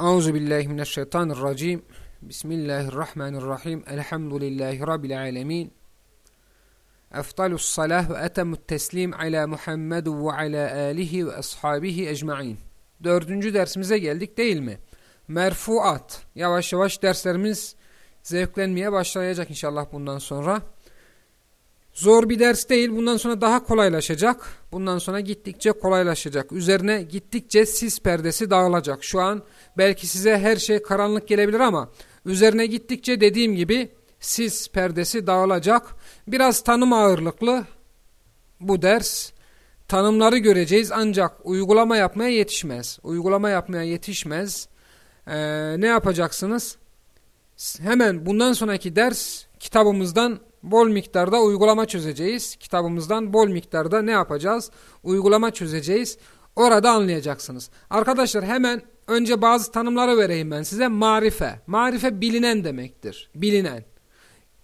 Euzu billahi mineşşeytanirracim. Bismillahirrahmanirrahim. Elhamdülillahi rabbil alamin. Efdalus salah ve etemut teslim ala Muhammed ve ala alihi ve ashabihi ecmaîn. Dördüncü dersimize geldik değil mi? Merfuat. Yavaş yavaş derslerimiz zevklenmeye başlayacak inşallah bundan sonra. Zor bir ders değil. Bundan sonra daha kolaylaşacak. Bundan sonra gittikçe kolaylaşacak. Üzerine gittikçe sis perdesi dağılacak. Şu an belki size her şey karanlık gelebilir ama üzerine gittikçe dediğim gibi sis perdesi dağılacak. Biraz tanım ağırlıklı bu ders. Tanımları göreceğiz ancak uygulama yapmaya yetişmez. Uygulama yapmaya yetişmez. Ee, ne yapacaksınız? Hemen bundan sonraki ders kitabımızdan bol miktarda uygulama çözeceğiz. Kitabımızdan bol miktarda ne yapacağız? Uygulama çözeceğiz. Orada anlayacaksınız. Arkadaşlar hemen önce bazı tanımları vereyim ben size. Marife. Marife bilinen demektir. Bilinen.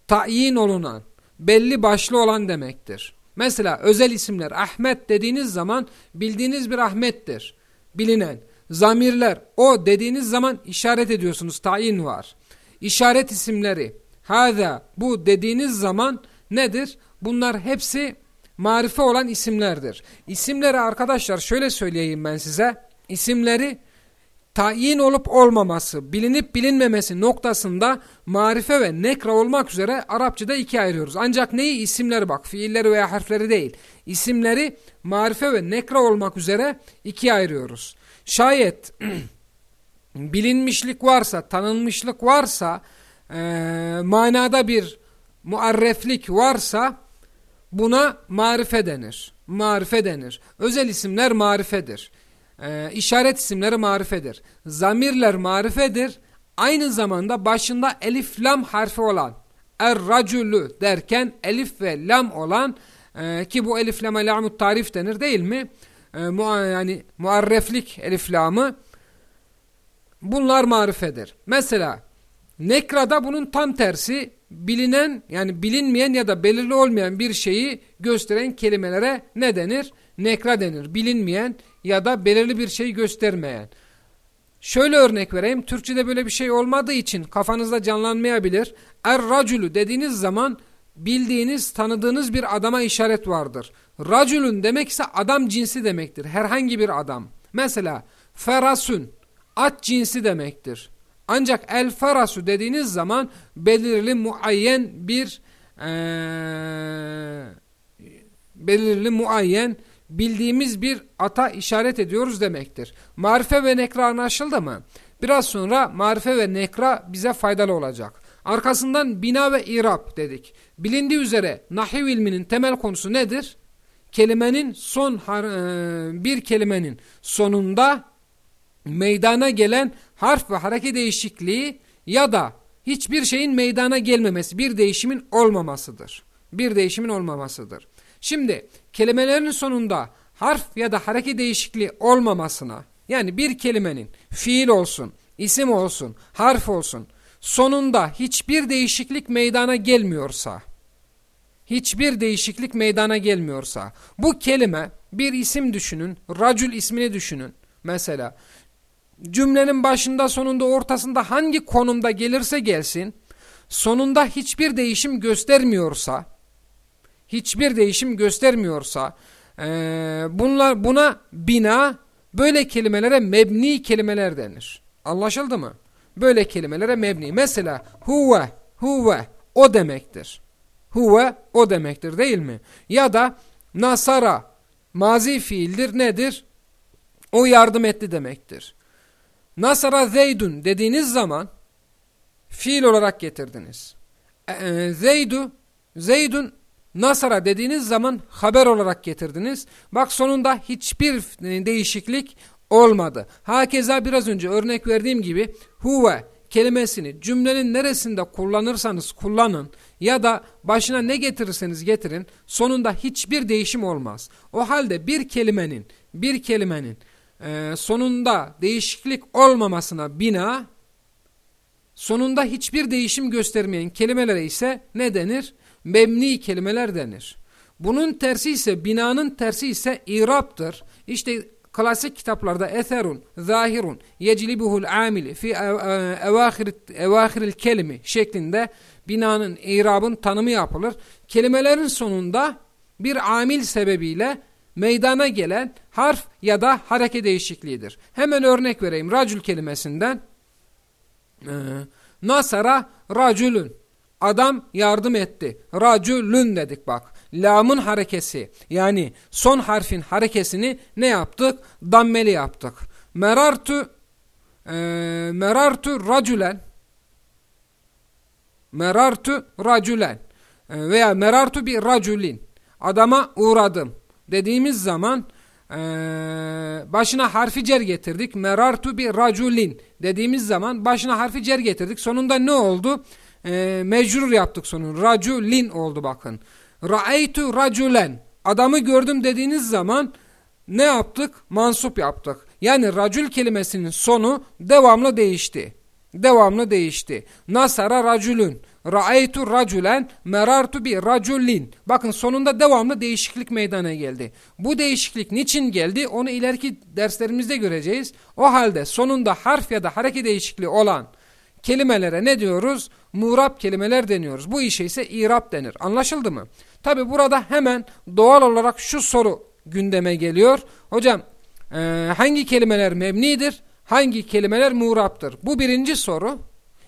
Tayin olunan. Belli başlı olan demektir. Mesela özel isimler Ahmet dediğiniz zaman bildiğiniz bir Ahmet'tir. Bilinen. Zamirler o dediğiniz zaman işaret ediyorsunuz. Tayin var. İşaret isimleri Hâzâ bu dediğiniz zaman nedir? Bunlar hepsi marife olan isimlerdir. İsimleri arkadaşlar şöyle söyleyeyim ben size. İsimleri tayin olup olmaması, bilinip bilinmemesi noktasında marife ve nekra olmak üzere Arapçada ikiye ayırıyoruz. Ancak neyi? isimleri bak, fiilleri veya harfleri değil. İsimleri marife ve nekra olmak üzere ikiye ayırıyoruz. Şayet bilinmişlik varsa, tanınmışlık varsa e, manada bir muarreflik varsa buna marife denir. Marife denir. Özel isimler marifedir. E, işaret isimleri marifedir. Zamirler marifedir. Aynı zamanda başında elif lam harfi olan er-racülü derken elif ve lam olan e, ki bu elif lama lamut tarif denir değil mi? E, mu, yani muarreflik elif lamı bunlar marifedir. Mesela Nekra'da bunun tam tersi bilinen yani bilinmeyen ya da belirli olmayan bir şeyi gösteren kelimelere ne denir? Nekra denir. Bilinmeyen ya da belirli bir şeyi göstermeyen. Şöyle örnek vereyim. Türkçe'de böyle bir şey olmadığı için kafanızda canlanmayabilir. Er-racülü dediğiniz zaman bildiğiniz, tanıdığınız bir adama işaret vardır. Racülün demek ise adam cinsi demektir. Herhangi bir adam. Mesela ferasun at cinsi demektir. Ancak el farasu dediğiniz zaman belirli muayyen bir ee, belirli muayyen bildiğimiz bir ata işaret ediyoruz demektir. Marife ve nekra anlaşıldı mı? Biraz sonra marife ve nekra bize faydalı olacak. Arkasından bina ve irab dedik. Bilindiği üzere nahiv ilminin temel konusu nedir? Kelimenin son bir kelimenin sonunda meydana gelen harf ve hareket değişikliği ya da hiçbir şeyin meydana gelmemesi, bir değişimin olmamasıdır. Bir değişimin olmamasıdır. Şimdi kelimelerin sonunda harf ya da hareket değişikliği olmamasına, yani bir kelimenin fiil olsun, isim olsun, harf olsun, sonunda hiçbir değişiklik meydana gelmiyorsa, hiçbir değişiklik meydana gelmiyorsa, bu kelime bir isim düşünün, racül ismini düşünün. Mesela cümlenin başında sonunda ortasında hangi konumda gelirse gelsin sonunda hiçbir değişim göstermiyorsa hiçbir değişim göstermiyorsa e, bunlar buna bina böyle kelimelere mebni kelimeler denir. Anlaşıldı mı? Böyle kelimelere mebni. Mesela huve huve o demektir. Huve o demektir değil mi? Ya da nasara mazi fiildir nedir? O yardım etti demektir. Nasara zeydun dediğiniz zaman fiil olarak getirdiniz. E, e, zeydu, zeydun nasara dediğiniz zaman haber olarak getirdiniz. Bak sonunda hiçbir değişiklik olmadı. Hakeza biraz önce örnek verdiğim gibi huve kelimesini cümlenin neresinde kullanırsanız kullanın ya da başına ne getirirseniz getirin sonunda hiçbir değişim olmaz. O halde bir kelimenin bir kelimenin e, sonunda değişiklik olmamasına bina sonunda hiçbir değişim göstermeyen kelimelere ise ne denir? Mebni kelimeler denir. Bunun tersi ise binanın tersi ise iraptır. İşte klasik kitaplarda eserun, zahirun, yeclibuhul amili fi evahir, evahiril kelimi şeklinde binanın, irabın tanımı yapılır. Kelimelerin sonunda bir amil sebebiyle meydana gelen harf ya da hareke değişikliğidir. Hemen örnek vereyim. Racül kelimesinden ee, Nasara racülün adam yardım etti. Racülün dedik bak. Lamın harekesi yani son harfin harekesini ne yaptık? Dammeli yaptık. Merartu e, merartu racülen merartu racülen e, veya merartu bir racülin adama uğradım dediğimiz zaman e, başına harfi cer getirdik. Merartu bir racülin dediğimiz zaman başına harfi cer getirdik. Sonunda ne oldu? E, mecrur yaptık sonunu. Racülin oldu bakın. Ra'eytu racülen. Adamı gördüm dediğiniz zaman ne yaptık? Mansup yaptık. Yani racül kelimesinin sonu devamlı değişti. Devamlı değişti. Nasara racülün. Ra'eytu racülen merartu bi racülin. Bakın sonunda devamlı değişiklik meydana geldi. Bu değişiklik niçin geldi onu ileriki derslerimizde göreceğiz. O halde sonunda harf ya da hareket değişikliği olan kelimelere ne diyoruz? Murab kelimeler deniyoruz. Bu işe ise irab denir. Anlaşıldı mı? Tabi burada hemen doğal olarak şu soru gündeme geliyor. Hocam e, hangi kelimeler mebnidir? Hangi kelimeler muraptır? Bu birinci soru.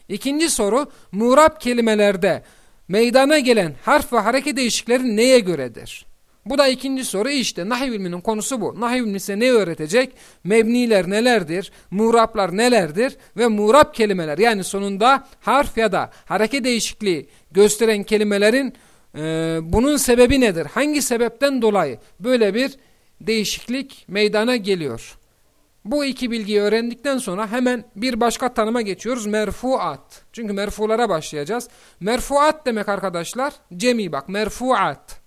İkinci soru murab kelimelerde meydana gelen harf ve hareket değişikleri neye göredir? Bu da ikinci soru işte nahiv ilminin konusu bu. Nahiv ilmi size ne öğretecek? Mebniler nelerdir? Muraplar nelerdir? Ve murab kelimeler yani sonunda harf ya da hareket değişikliği gösteren kelimelerin e, bunun sebebi nedir? Hangi sebepten dolayı böyle bir değişiklik meydana geliyor? Bu iki bilgiyi öğrendikten sonra hemen bir başka tanıma geçiyoruz. Merfuat. Çünkü merfulara başlayacağız. Merfuat demek arkadaşlar cemi bak merfuat.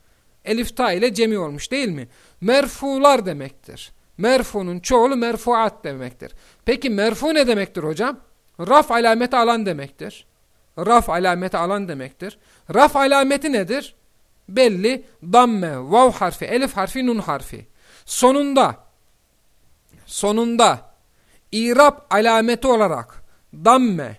Elif ta ile cemi olmuş değil mi? Merfular demektir. Merfunun çoğulu merfuat demektir. Peki merfu ne demektir hocam? Raf alameti alan demektir. Raf alameti alan demektir. Raf alameti nedir? Belli damme, vav harfi, elif harfi, nun harfi. Sonunda sonunda irab alameti olarak damme,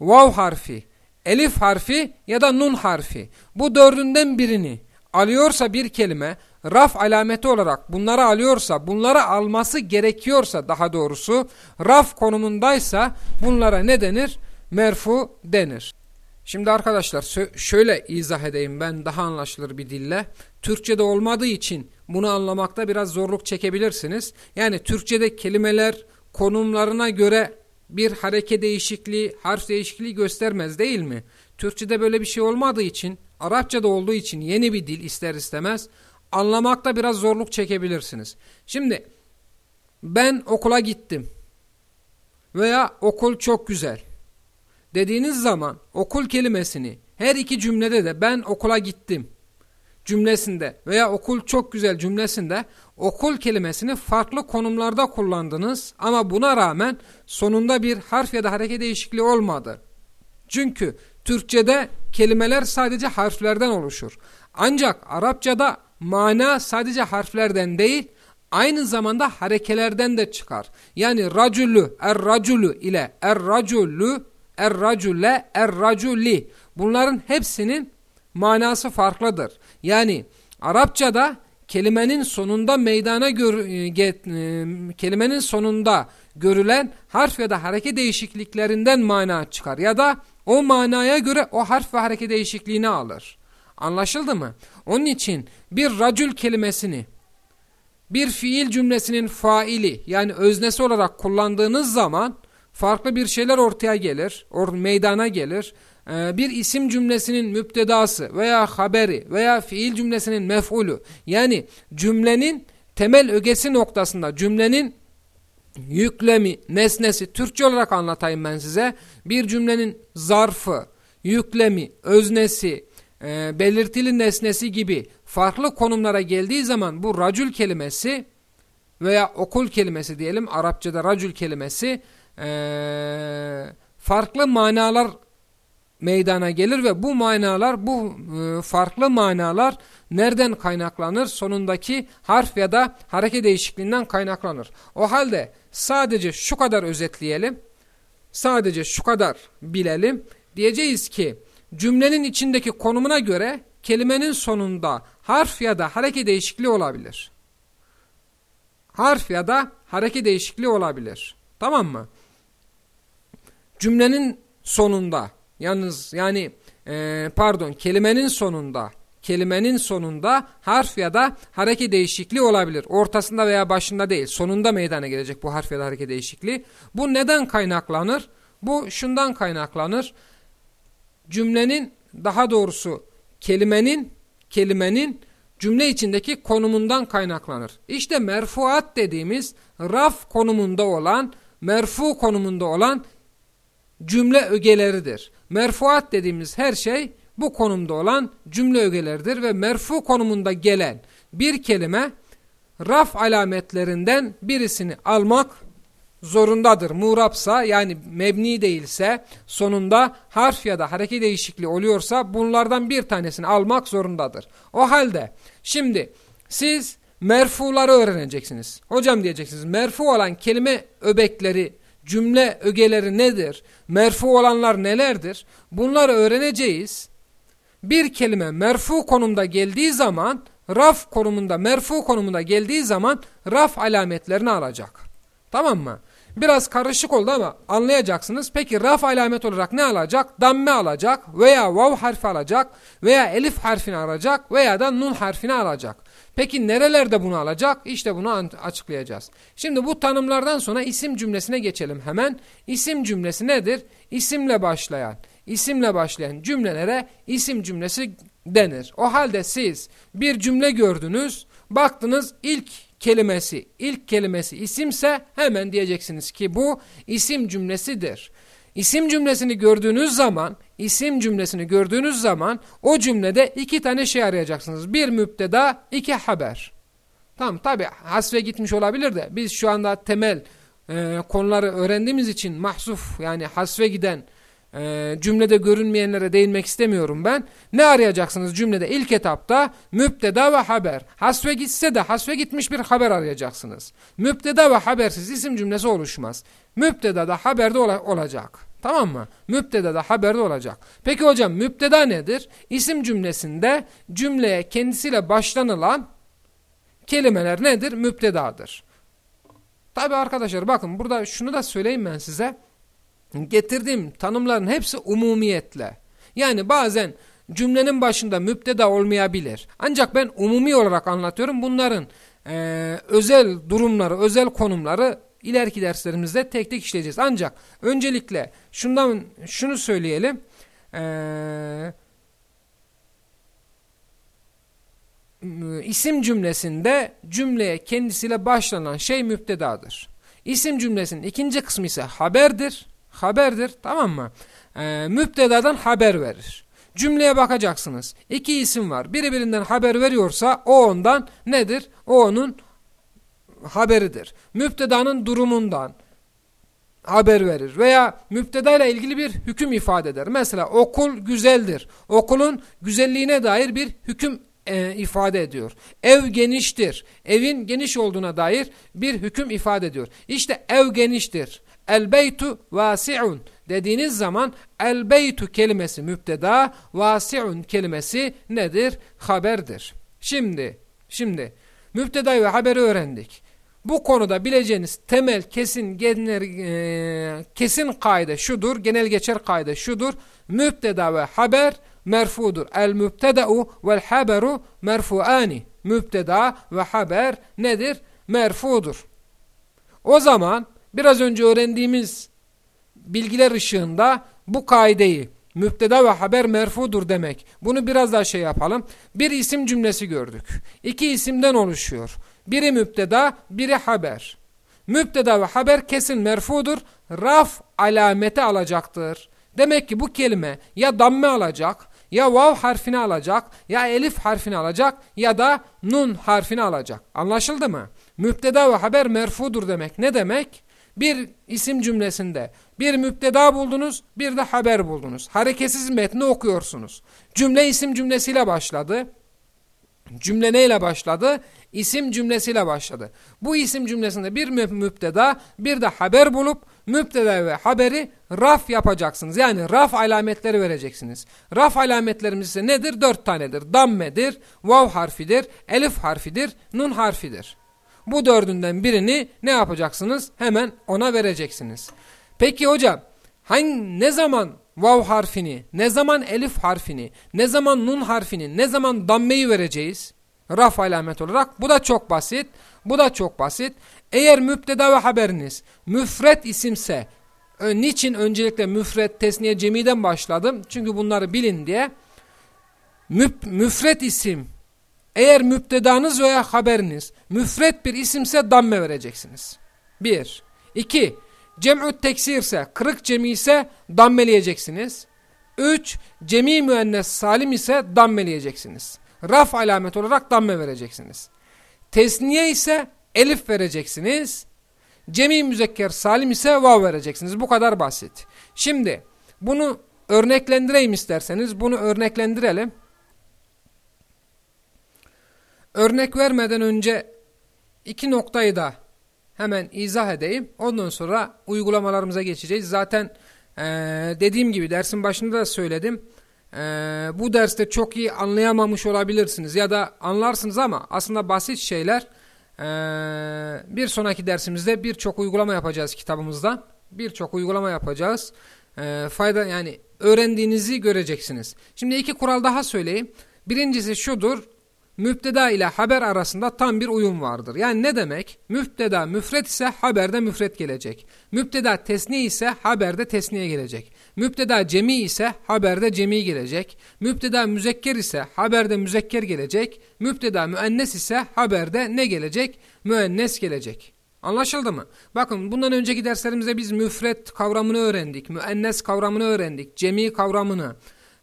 vav harfi, elif harfi ya da nun harfi bu dördünden birini alıyorsa bir kelime raf alameti olarak bunları alıyorsa bunları alması gerekiyorsa daha doğrusu raf konumundaysa bunlara ne denir? Merfu denir. Şimdi arkadaşlar şöyle izah edeyim ben daha anlaşılır bir dille. Türkçe'de olmadığı için bunu anlamakta biraz zorluk çekebilirsiniz. Yani Türkçe'de kelimeler konumlarına göre bir hareke değişikliği, harf değişikliği göstermez değil mi? Türkçe'de böyle bir şey olmadığı için, Arapça'da olduğu için yeni bir dil ister istemez anlamakta biraz zorluk çekebilirsiniz. Şimdi ben okula gittim veya okul çok güzel dediğiniz zaman okul kelimesini her iki cümlede de ben okula gittim cümlesinde veya okul çok güzel cümlesinde okul kelimesini farklı konumlarda kullandınız ama buna rağmen sonunda bir harf ya da hareket değişikliği olmadı. Çünkü Türkçe'de kelimeler sadece harflerden oluşur. Ancak Arapçada mana sadece harflerden değil aynı zamanda harekelerden de çıkar. Yani racülü, er-racülü ile er-racülü, er-racüle, er-racüli bunların hepsinin manası farklıdır. Yani Arapçada kelimenin sonunda meydana gör, e, get, e, kelimenin sonunda görülen harf ya da hareket değişikliklerinden mana çıkar ya da o manaya göre o harf ve hareket değişikliğini alır. Anlaşıldı mı? Onun için bir racül kelimesini bir fiil cümlesinin faili yani öznesi olarak kullandığınız zaman farklı bir şeyler ortaya gelir, or meydana gelir. Ee, bir isim cümlesinin müptedası veya haberi veya fiil cümlesinin mef'ulü yani cümlenin temel ögesi noktasında cümlenin yüklemi, nesnesi Türkçe olarak anlatayım ben size. Bir cümlenin zarfı, yüklemi, öznesi, e, belirtili nesnesi gibi farklı konumlara geldiği zaman bu racül kelimesi veya okul kelimesi diyelim Arapçada racül kelimesi e, farklı manalar meydana gelir ve bu manalar, bu e, farklı manalar nereden kaynaklanır? Sonundaki harf ya da hareket değişikliğinden kaynaklanır. O halde sadece şu kadar özetleyelim. Sadece şu kadar bilelim. Diyeceğiz ki cümlenin içindeki konumuna göre kelimenin sonunda harf ya da hareket değişikliği olabilir. Harf ya da hareket değişikliği olabilir. Tamam mı? Cümlenin sonunda yalnız yani e, pardon kelimenin sonunda kelimenin sonunda harf ya da hareket değişikliği olabilir. Ortasında veya başında değil. Sonunda meydana gelecek bu harf ya da hareket değişikliği. Bu neden kaynaklanır? Bu şundan kaynaklanır. Cümlenin daha doğrusu kelimenin kelimenin cümle içindeki konumundan kaynaklanır. İşte merfuat dediğimiz raf konumunda olan, merfu konumunda olan cümle ögeleridir. Merfuat dediğimiz her şey bu konumda olan cümle ögeleridir ve merfu konumunda gelen bir kelime raf alametlerinden birisini almak zorundadır. Muğrapsa yani mebni değilse sonunda harf ya da hareket değişikliği oluyorsa bunlardan bir tanesini almak zorundadır. O halde şimdi siz merfuları öğreneceksiniz. Hocam diyeceksiniz merfu olan kelime öbekleri, cümle ögeleri nedir? Merfu olanlar nelerdir? Bunları öğreneceğiz. Bir kelime merfu konumda geldiği zaman raf konumunda merfu konumunda geldiği zaman raf alametlerini alacak. Tamam mı? Biraz karışık oldu ama anlayacaksınız. Peki raf alamet olarak ne alacak? Damme alacak veya vav harfi alacak veya elif harfini alacak veya da nun harfini alacak. Peki nerelerde bunu alacak? İşte bunu açıklayacağız. Şimdi bu tanımlardan sonra isim cümlesine geçelim hemen. İsim cümlesi nedir? İsimle başlayan, isimle başlayan cümlelere isim cümlesi denir. O halde siz bir cümle gördünüz, baktınız ilk kelimesi ilk kelimesi isimse hemen diyeceksiniz ki bu isim cümlesidir. İsim cümlesini gördüğünüz zaman, isim cümlesini gördüğünüz zaman o cümlede iki tane şey arayacaksınız. Bir müpteda, iki haber. Tamam tabi hasve gitmiş olabilir de biz şu anda temel e, konuları öğrendiğimiz için mahsuf yani hasve giden e, cümlede görünmeyenlere değinmek istemiyorum ben. Ne arayacaksınız cümlede ilk etapta? Müpteda ve haber. Hasve gitse de hasve gitmiş bir haber arayacaksınız. Müpteda ve habersiz isim cümlesi oluşmaz. Müpteda da haberde ola olacak. Tamam mı? Müpteda da haberde olacak. Peki hocam müpteda nedir? İsim cümlesinde cümleye kendisiyle başlanılan kelimeler nedir? Müptedadır. Tabi arkadaşlar bakın burada şunu da söyleyeyim ben size getirdiğim tanımların hepsi umumiyetle. Yani bazen cümlenin başında müpteda olmayabilir. Ancak ben umumi olarak anlatıyorum. Bunların e, özel durumları, özel konumları ileriki derslerimizde tek tek işleyeceğiz. Ancak öncelikle şundan şunu söyleyelim. Eee isim cümlesinde cümleye kendisiyle başlanan şey müptedadır. İsim cümlesinin ikinci kısmı ise haberdir haberdir tamam mı? Ee, müptedadan haber verir. Cümleye bakacaksınız. İki isim var. Biri birinden haber veriyorsa o ondan nedir? O onun haberidir. Müptedanın durumundan haber verir veya müpteda ile ilgili bir hüküm ifade eder. Mesela okul güzeldir. Okulun güzelliğine dair bir hüküm e, ifade ediyor. Ev geniştir. Evin geniş olduğuna dair bir hüküm ifade ediyor. İşte ev geniştir. El beytu vasi'un dediğiniz zaman el beytu kelimesi müpteda, vasi'un kelimesi nedir? Haberdir. Şimdi, şimdi müptedayı ve haberi öğrendik. Bu konuda bileceğiniz temel kesin genel, e, kesin kaide şudur, genel geçer kaide şudur. Müpteda ve haber merfudur. El mübteda'u vel haberu merfuani. Müpteda ve haber nedir? Merfudur. O zaman biraz önce öğrendiğimiz bilgiler ışığında bu kaideyi müpteda ve haber merfudur demek. Bunu biraz daha şey yapalım. Bir isim cümlesi gördük. İki isimden oluşuyor. Biri müpteda, biri haber. Müpteda ve haber kesin merfudur. Raf alameti alacaktır. Demek ki bu kelime ya damme alacak, ya vav harfini alacak, ya elif harfini alacak ya da nun harfini alacak. Anlaşıldı mı? Müpteda ve haber merfudur demek. Ne demek? Bir isim cümlesinde bir müpteda buldunuz, bir de haber buldunuz. Hareketsiz metni okuyorsunuz. Cümle isim cümlesiyle başladı. Cümle neyle başladı? İsim cümlesiyle başladı. Bu isim cümlesinde bir müpteda, bir de haber bulup müpteda ve haberi raf yapacaksınız. Yani raf alametleri vereceksiniz. Raf alametlerimiz ise nedir? Dört tanedir. Dammedir, vav harfidir, elif harfidir, nun harfidir. Bu dördünden birini ne yapacaksınız? Hemen ona vereceksiniz. Peki hocam hangi, ne zaman vav harfini, ne zaman elif harfini, ne zaman nun harfini, ne zaman dammeyi vereceğiz? Raf alamet olarak. Bu da çok basit. Bu da çok basit. Eğer müpteda ve haberiniz müfret isimse, niçin öncelikle müfret, tesniye, cemiden başladım? Çünkü bunları bilin diye. Müp, müfret isim, eğer müptedanız veya haberiniz müfret bir isimse damme vereceksiniz. Bir. İki. Cem'ü teksirse, kırık cemi ise dammeleyeceksiniz. 3. Cemi müennes salim ise dammeleyeceksiniz. Raf alamet olarak damme vereceksiniz. Tesniye ise elif vereceksiniz. Cemi müzekker salim ise vav vereceksiniz. Bu kadar basit. Şimdi bunu örneklendireyim isterseniz. Bunu örneklendirelim. Örnek vermeden önce iki noktayı da hemen izah edeyim. Ondan sonra uygulamalarımıza geçeceğiz. Zaten e, dediğim gibi dersin başında da söyledim. E, bu derste çok iyi anlayamamış olabilirsiniz ya da anlarsınız ama aslında basit şeyler. E, bir sonraki dersimizde birçok uygulama yapacağız kitabımızda. Birçok uygulama yapacağız. E, fayda yani öğrendiğinizi göreceksiniz. Şimdi iki kural daha söyleyeyim. Birincisi şudur müpteda ile haber arasında tam bir uyum vardır. Yani ne demek? Müpteda müfret ise haberde müfret gelecek. Müpteda tesni ise haberde tesniye gelecek. Müpteda cemi ise haberde cemi gelecek. Müpteda müzekker ise haberde müzekker gelecek. Müpteda müennes ise haberde ne gelecek? Müennes gelecek. Anlaşıldı mı? Bakın bundan önceki derslerimizde biz müfret kavramını öğrendik. Müennes kavramını öğrendik. Cemi kavramını.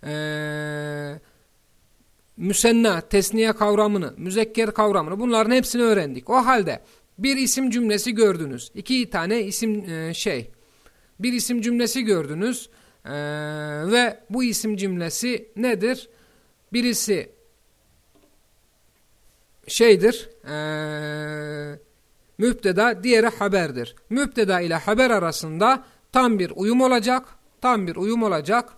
Eee müsenna, tesniye kavramını, müzekker kavramını bunların hepsini öğrendik. O halde bir isim cümlesi gördünüz. iki tane isim e, şey. Bir isim cümlesi gördünüz. E, ve bu isim cümlesi nedir? Birisi şeydir. E, müpteda, diğeri haberdir. Müpteda ile haber arasında tam bir uyum olacak. Tam bir uyum olacak.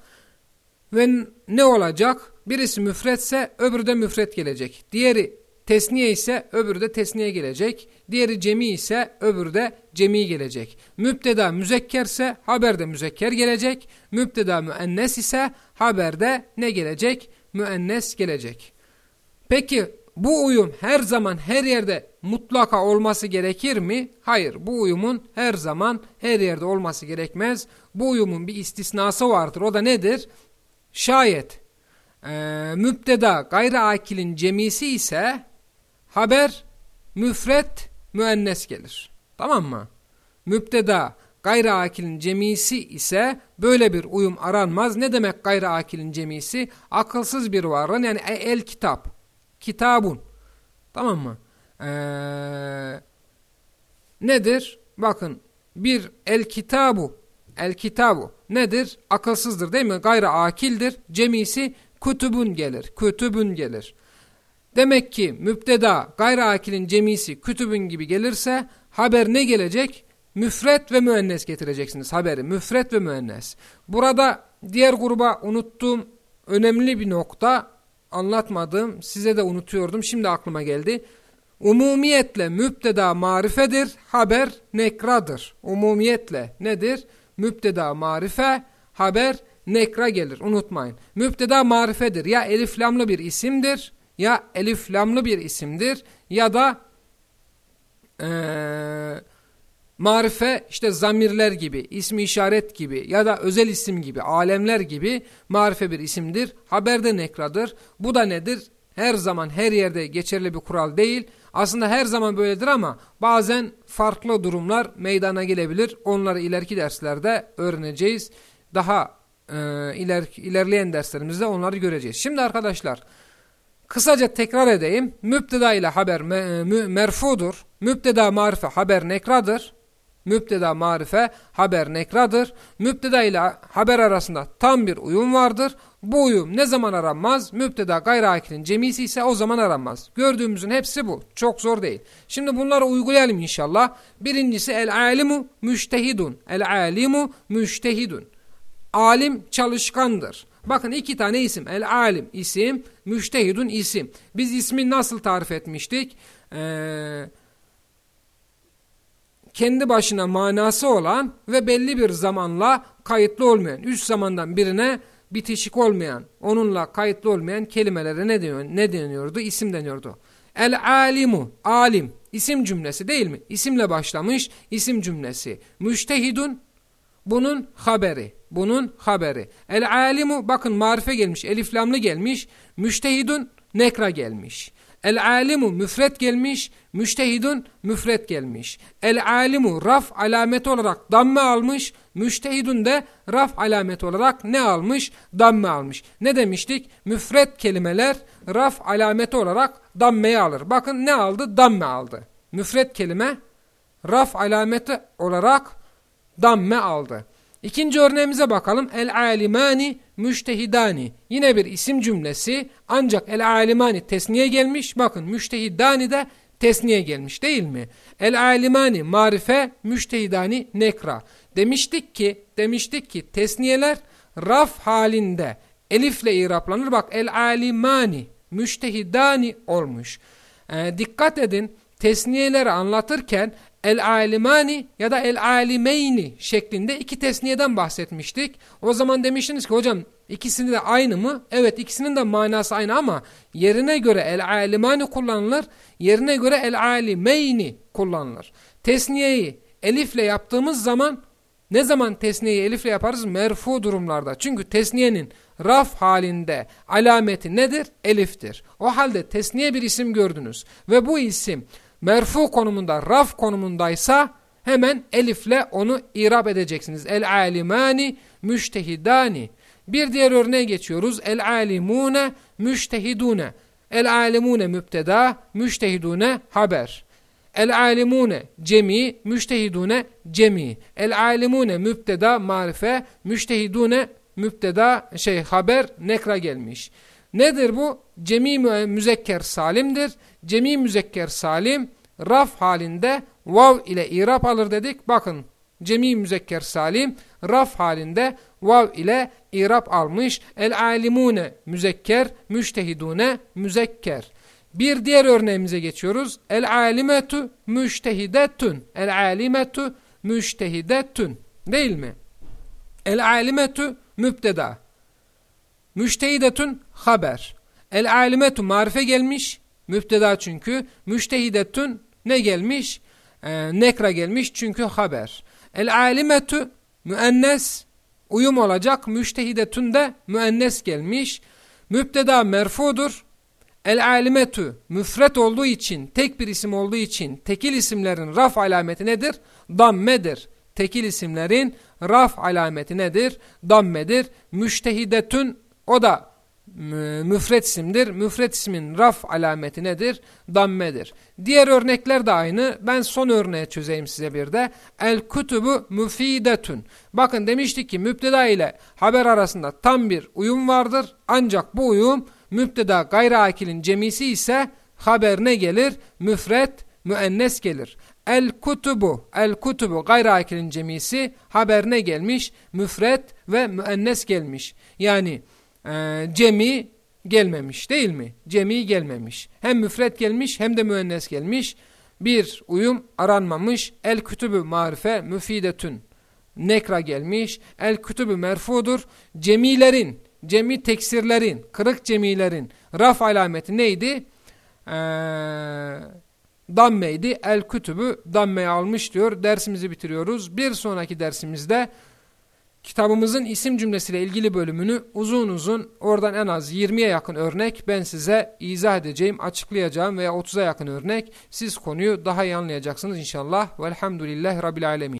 Ve ne olacak? Birisi müfretse öbürü de müfret gelecek. Diğeri tesniye ise öbürü de tesniye gelecek. Diğeri cemi ise öbürü de cemi gelecek. Müpteda müzekkerse haberde müzekker gelecek. Müpteda müennes ise haberde ne gelecek? Müennes gelecek. Peki bu uyum her zaman her yerde mutlaka olması gerekir mi? Hayır bu uyumun her zaman her yerde olması gerekmez. Bu uyumun bir istisnası vardır. O da nedir? Şayet e, müpteda gayrı akilin cemisi ise haber müfret müennes gelir. Tamam mı? Müpteda gayrı akilin cemisi ise böyle bir uyum aranmaz. Ne demek gayrı akilin cemisi? Akılsız bir varlığın yani e, el kitap. Kitabun. Tamam mı? Ee, nedir? Bakın bir el kitabu. El kitabu nedir? Akılsızdır değil mi? Gayrı akildir. Cemisi kütübün gelir. Kütübün gelir. Demek ki müpteda gayri akilin cemisi kütübün gibi gelirse haber ne gelecek? Müfret ve müennes getireceksiniz haberi. Müfret ve müennes. Burada diğer gruba unuttuğum önemli bir nokta anlatmadım. Size de unutuyordum. Şimdi aklıma geldi. Umumiyetle müpteda marifedir. Haber nekradır. Umumiyetle nedir? Müpteda marife, haber nekra gelir unutmayın. Müpteda marifedir ya elif lamlı bir isimdir ya elif lamlı bir isimdir ya da ee, marife işte zamirler gibi, ismi işaret gibi ya da özel isim gibi, alemler gibi marife bir isimdir. Haberde nekradır. Bu da nedir? Her zaman her yerde geçerli bir kural değil. Aslında her zaman böyledir ama bazen farklı durumlar meydana gelebilir. Onları ileriki derslerde öğreneceğiz. Daha e, iler, ilerleyen derslerimizde onları göreceğiz. Şimdi arkadaşlar kısaca tekrar edeyim. Müpteda ile haber me, mü, merfudur. Müpteda marife haber nekradır. Müpteda marife, haber nekradır. Müpteda ile haber arasında tam bir uyum vardır. Bu uyum ne zaman aranmaz? Müpteda gayri akilin cemisi ise o zaman aranmaz. Gördüğümüzün hepsi bu. Çok zor değil. Şimdi bunları uygulayalım inşallah. Birincisi el alimu müştehidun. El alimu müştehidun. Alim çalışkandır. Bakın iki tane isim. El alim isim, müştehidun isim. Biz ismi nasıl tarif etmiştik? Eee kendi başına manası olan ve belli bir zamanla kayıtlı olmayan, üç zamandan birine bitişik olmayan, onunla kayıtlı olmayan kelimelere ne, deniyor, ne deniyordu? İsim deniyordu. El alimu, alim, isim cümlesi değil mi? İsimle başlamış isim cümlesi. Müştehidun, bunun haberi. Bunun haberi. El alimu, bakın marife gelmiş, eliflamlı gelmiş. Müştehidun, nekra gelmiş. El alimu müfret gelmiş, müştehidun müfret gelmiş. El alimu raf alameti olarak damme almış, müştehidun de raf alameti olarak ne almış? Damme almış. Ne demiştik? Müfret kelimeler raf alameti olarak dammeyi alır. Bakın ne aldı? Damme aldı. Müfret kelime raf alameti olarak damme aldı. İkinci örneğimize bakalım. El alimani müştehidani. Yine bir isim cümlesi ancak el alimani tesniye gelmiş. Bakın müştehidani de tesniye gelmiş değil mi? El alimani marife müştehidani nekra. Demiştik ki demiştik ki tesniyeler raf halinde elifle iraplanır. Bak el alimani müştehidani olmuş. E, dikkat edin tesniyeleri anlatırken el alimani ya da el alimeyni şeklinde iki tesniyeden bahsetmiştik. O zaman demiştiniz ki hocam ikisini de aynı mı? Evet ikisinin de manası aynı ama yerine göre el alimani kullanılır, yerine göre el alimeyni kullanılır. Tesniyeyi elifle yaptığımız zaman ne zaman tesniyeyi elifle yaparız? Merfu durumlarda. Çünkü tesniyenin raf halinde alameti nedir? Eliftir. O halde tesniye bir isim gördünüz ve bu isim merfu konumunda, raf konumundaysa hemen elifle onu irab edeceksiniz. El alimani müştehidani. Bir diğer örneğe geçiyoruz. El alimune müştehidune. El alimune mübteda, müştehidune haber. El alimune cemi, müştehidune cemi. El alimune mübteda marife, müştehidune mübteda şey haber nekra gelmiş. Nedir bu? Cemi müzekker salimdir. Cemi müzekker salim raf halinde vav ile irap alır dedik. Bakın cemi müzekker salim raf halinde vav ile irap almış. El alimune müzekker, müştehidune müzekker. Bir diğer örneğimize geçiyoruz. El alimetu müştehidetun. El alimetu müştehidetun. Değil mi? El alimetu mübteda. Müştehidetun haber. El alimetu marife gelmiş. Mübteda çünkü. Müştehidetun ne gelmiş? Ee, nekra gelmiş çünkü haber. El alimetu müennes uyum olacak. Müştehidetun de müennes gelmiş. Mübteda merfudur. El alimetu müfret olduğu için, tek bir isim olduğu için tekil isimlerin raf alameti nedir? Dammedir. Tekil isimlerin raf alameti nedir? Dammedir. Müştehidetun o da müfret isimdir. Müfret ismin raf alameti nedir? Dammedir. Diğer örnekler de aynı. Ben son örneği çözeyim size bir de. El kutubu müfidetun. Bakın demiştik ki müpteda ile haber arasında tam bir uyum vardır. Ancak bu uyum müpteda gayri akilin cemisi ise haber ne gelir? Müfret, müennes gelir. El kutubu, el kutubu gayri akilin cemisi haber ne gelmiş? Müfret ve müennes gelmiş. Yani e, cemi gelmemiş değil mi? Cemi gelmemiş. Hem müfret gelmiş hem de müennes gelmiş. Bir uyum aranmamış. El kütübü marife müfidetün. Nekra gelmiş. El kütübü merfudur. Cemilerin, cemi teksirlerin, kırık cemilerin raf alameti neydi? Eee dammeydi. El kütübü dammeyi almış diyor. Dersimizi bitiriyoruz. Bir sonraki dersimizde Kitabımızın isim cümlesiyle ilgili bölümünü uzun uzun oradan en az 20'ye yakın örnek ben size izah edeceğim, açıklayacağım veya 30'a yakın örnek. Siz konuyu daha iyi anlayacaksınız inşallah. Velhamdülillahi Rabbil Alemin.